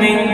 من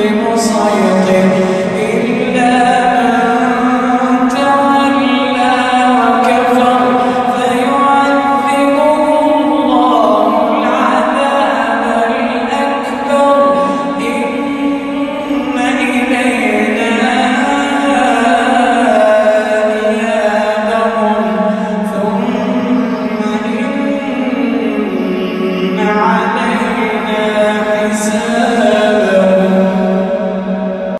غير مصيق